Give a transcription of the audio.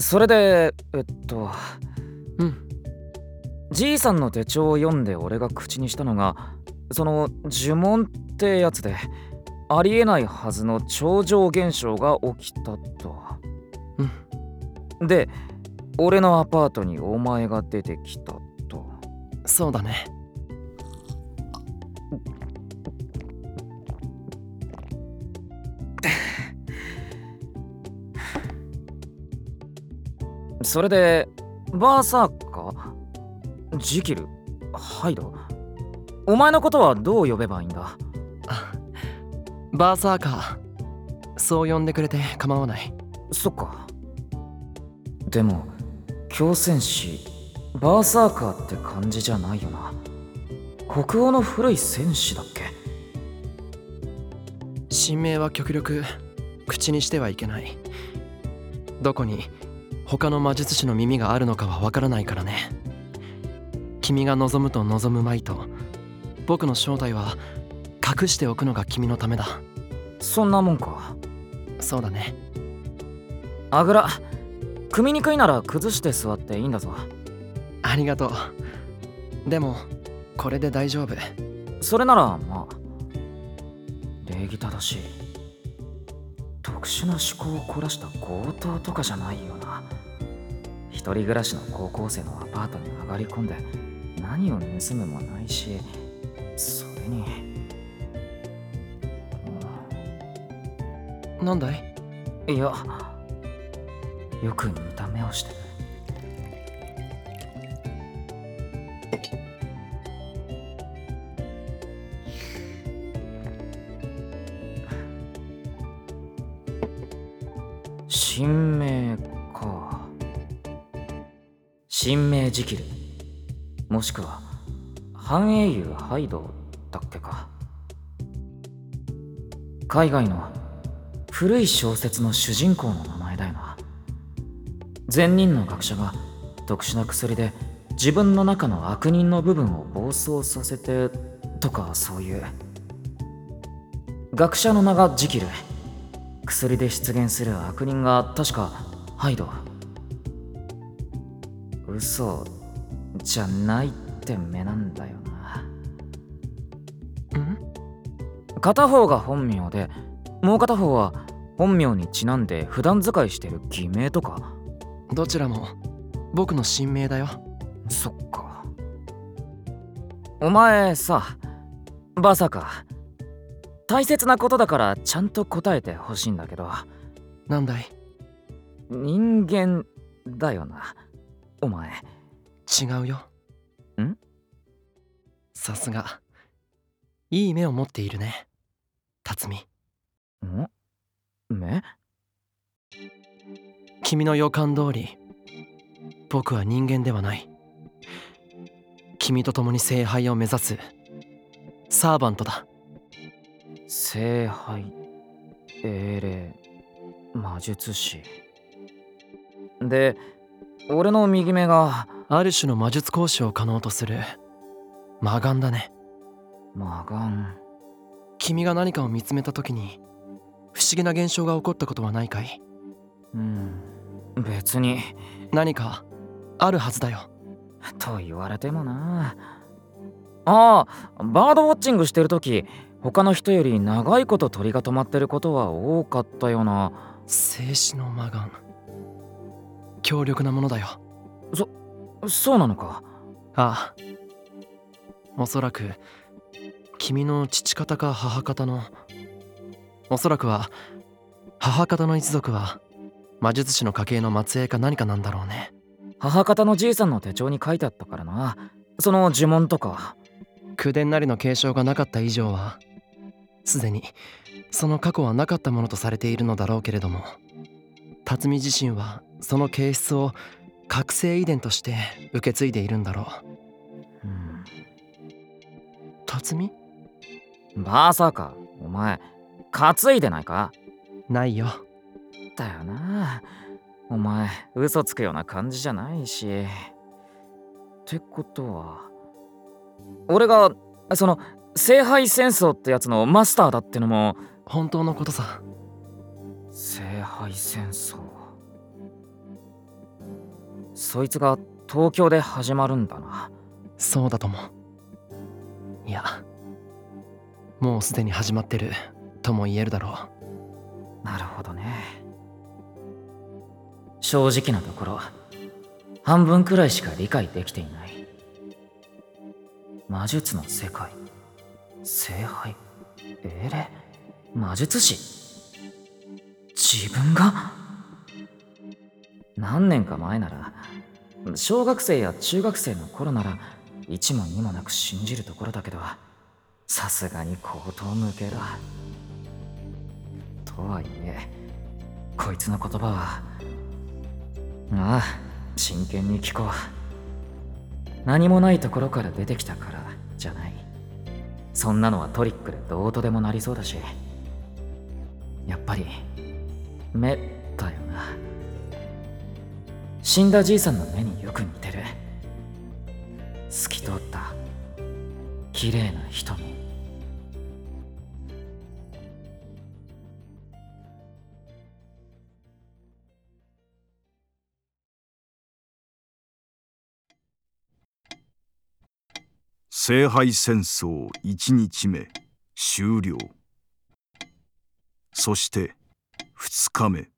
それでえっとうんじいさんの手帳を読んで俺が口にしたのがその呪文ってやつでありえないはずの超常現象が起きたと。で俺のアパートにお前が出てきたと。そうだねそれでバーサーカー？ジキル？ハイド？お前のことはどう呼べばいいんだ？バーサーカー。そう呼んでくれて構わない。そっか。でも強戦士バーサーカーって感じじゃないよな。北欧の古い戦士だっけ？神明は極力口にしてはいけない。どこに他の魔術師の耳があるのかはわからないからね。君が望むと望むまいと僕の正体は隠しておくのが君のためだ。そんなもんか。そうだね。あぐら組みにくいなら崩して座っていいんだぞ。ありがとう。でもこれで大丈夫。それならまあ礼儀正しい。特殊な思考を凝らした強盗とかじゃないよな一人暮らしの高校生のアパートに上がり込んで何を盗むもないしそれに。なんだい？いやよく似た目をして。る神明か神明ジキルもしくは半英雄ハイドだっけか。海外の古い小説の主人公の名前だよな。善人の学者が特殊な薬で自分の中の悪人の部分を暴走させてとかそういう。学者の名がジキル薬で出現する悪人が確かハイド嘘じゃないって目なんだよな。ん？片方が本名でもう片方は本名にちなんで普段使いしてる偽名とか。どちらも僕の神名だよ。そっか。お前さバサか。大切なことだからちゃんと答えてほしいんだけど。なんだい？人間だよなお前。違うよ。ん？さすが。いい目を持っているね。辰巳。ん？目？君の予感通り僕は人間ではない。君と共に聖杯を目指すサーバントだ。聖杯英霊魔術師。で俺の右目がある種の魔術講師を可能とする。魔眼だね。魔眼。君が何かを見つめた時に不思議な現象が起こったことはないかい？うん。別に。何かあるはずだよ。と言われてもな。ああバードウォッチングしてる時他の人より長いこと鳥が止まってることは多かったよな。静止の魔眼強力なものだよ。そうなのか？ああ。おそらく君の父方か母方のおそらくは母方の一族は魔術師の家系の末裔か何かなんだろうね。母方のじいさんの手帳に書いてあったからな。その呪文とか口伝なりの継承がなかった以上はすでにその過去はなかったものとされているのだろうけれども辰巳自身はその形質を覚醒遺伝として受け継いでいるんだろう。うん。辰巳？バーサーカーお前担いでないか？ないよ。だよな。お前嘘つくような感じじゃないし。ってことは俺がその聖杯戦争ってやつのマスターだってのも。本当のことさ聖杯戦争。そいつが東京で始まるんだな。そうだともいやもうすでに始まってるとも言えるだろなるほどね。正直なところ半分くらいしか理解できていない。魔術の世界聖杯英霊魔術師自分が？何年か前なら小学生や中学生の頃なら一も二もなく信じるところだけどさすがに口頭無形だ。とはいえこいつの言葉はああ真剣に聞こう。何もないところから出てきたからじゃない。そんなのはトリックでどうとでもなりそうだし。やっぱり目だよな。死んだじいさんの目によく似てる。透き通った綺麗な瞳。聖杯戦争1日目終了。そして2日目。